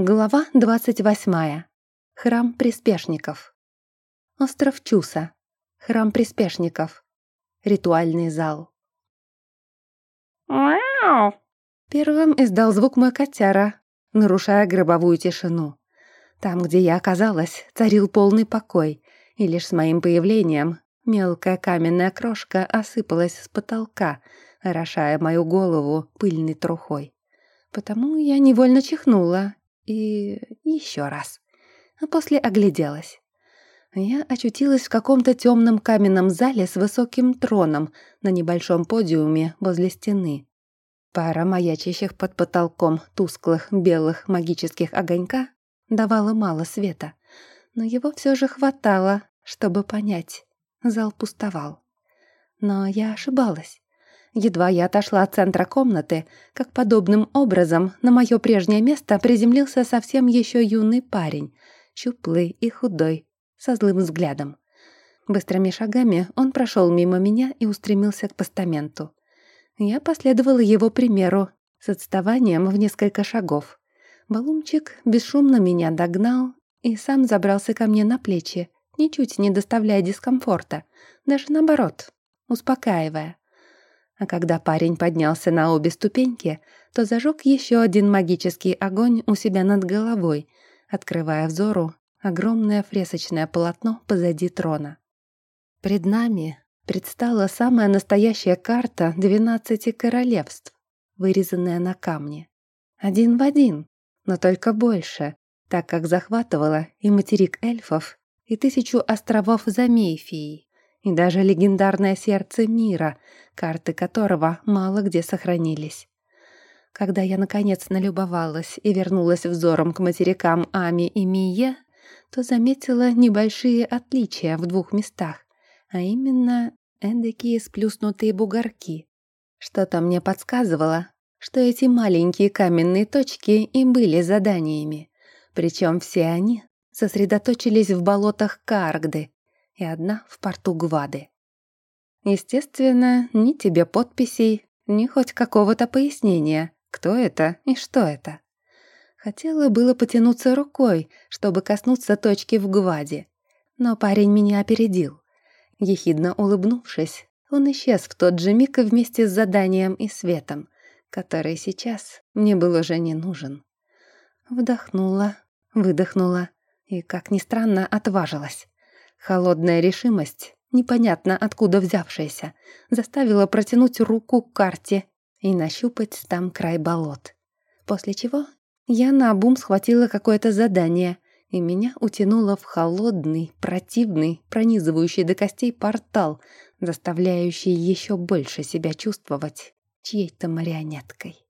Глава двадцать восьмая. Храм приспешников. Остров Чуса. Храм приспешников. Ритуальный зал. «Мяу!» Первым издал звук мой котяра, нарушая гробовую тишину. Там, где я оказалась, царил полный покой, и лишь с моим появлением мелкая каменная крошка осыпалась с потолка, орошая мою голову пыльной трухой. Потому я невольно чихнула и еще раз. А после огляделась. Я очутилась в каком-то темном каменном зале с высоким троном на небольшом подиуме возле стены. Пара маячащих под потолком тусклых белых магических огонька давала мало света, но его все же хватало, чтобы понять. Зал пустовал. Но я ошибалась. Едва я отошла от центра комнаты, как подобным образом на мое прежнее место приземлился совсем еще юный парень, щуплый и худой, со злым взглядом. Быстрыми шагами он прошел мимо меня и устремился к постаменту. Я последовала его примеру, с отставанием в несколько шагов. Балумчик бесшумно меня догнал и сам забрался ко мне на плечи, ничуть не доставляя дискомфорта, даже наоборот, успокаивая. А когда парень поднялся на обе ступеньки, то зажег еще один магический огонь у себя над головой, открывая взору огромное фресочное полотно позади трона. Пред нами предстала самая настоящая карта двенадцати королевств, вырезанная на камне. Один в один, но только больше, так как захватывала и материк эльфов, и тысячу островов за Мейфией и даже легендарное сердце мира, карты которого мало где сохранились. Когда я, наконец, налюбовалась и вернулась взором к материкам Ами и Мие, то заметила небольшие отличия в двух местах, а именно эдакие сплюснутые бугорки. Что-то мне подсказывало, что эти маленькие каменные точки и были заданиями, причем все они сосредоточились в болотах Каргды, и одна в порту Гвады. Естественно, ни тебе подписей, ни хоть какого-то пояснения, кто это и что это. Хотела было потянуться рукой, чтобы коснуться точки в Гваде, но парень меня опередил. Ехидно улыбнувшись, он исчез в тот же миг вместе с заданием и светом, который сейчас мне был уже не нужен. Вдохнула, выдохнула и, как ни странно, отважилась. Холодная решимость, непонятно откуда взявшаяся, заставила протянуть руку к карте и нащупать там край болот. После чего я наобум схватила какое-то задание, и меня утянуло в холодный, противный, пронизывающий до костей портал, заставляющий еще больше себя чувствовать чьей-то марионеткой.